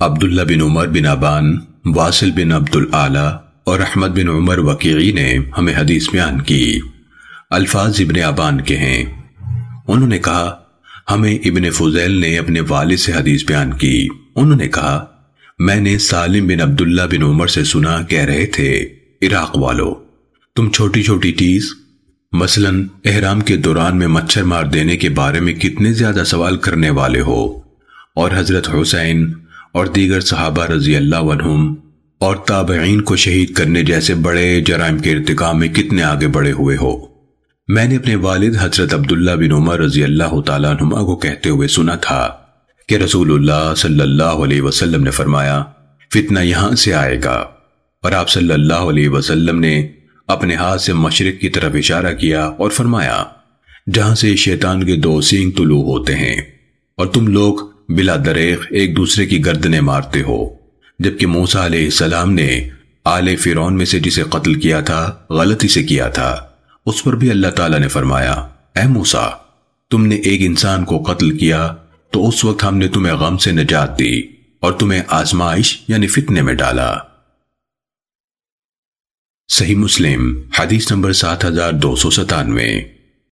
عبداللہ بن عمر بن ابان، واصل بن عبد العلی اور احمد بن عمر وقیعی نے ہمیں حدیث بیان کی۔ الفاظ ابن ابان کے ہیں۔ انہوں نے کہا، ہمیں ابن فضیل نے اپنے والد سے حدیث بیان کی۔ انہوں نے کہا، میں نے سالم بن عبداللہ بن عمر سے سنا کہہ رہے تھے، عراق والو، تم چھوٹی چھوٹی چیز، مثلا احرام کے دوران میں مچھر مار دینے کے بارے میں کتنے زیادہ سوال کرنے والے ہو۔ اور حضرت حسین اور دیگر صحابہ رضی اللہ عنہم اور تابعین کو شہید کرنے جیسے بڑے جرائم کے ارتقام میں کتنے آگے بڑے ہوئے ہو۔ میں نے اپنے والد حضرت عبداللہ بن عمر رضی اللہ تعالیٰ عنہما کو کہتے ہوئے سنا تھا کہ رسول اللہ صلی اللہ علیہ وسلم نے فرمایا، فتنہ یہاں سے آئے گا اور آپ صلی اللہ علیہ وسلم نے اپنے ہاتھ سے مشرق کی طرف اشارہ کیا اور فرمایا، جہاں سے شیطان کے دو سینگ طلوع ہوتے ہیں اور تم لوگ بلا دریغ ایک دوسرے کی گردنیں مارتے ہو۔ جبکہ موسیٰ علیہ السلام نے آل فیرون میں سے جسے قتل کیا تھا، غلطی سے کیا تھا۔ اس پر بھی اللہ تعالیٰ نے فرمایا، اے موسیٰ، تم نے ایک انسان کو قتل کیا تو اس وقت ہم نے تمہیں غم سے نجات دی اور تمہیں آزمائش یعنی فتنے میں ڈالا۔ صحیح مسلم، حدیث نمبر سات ہزار دو سو ستانوے۔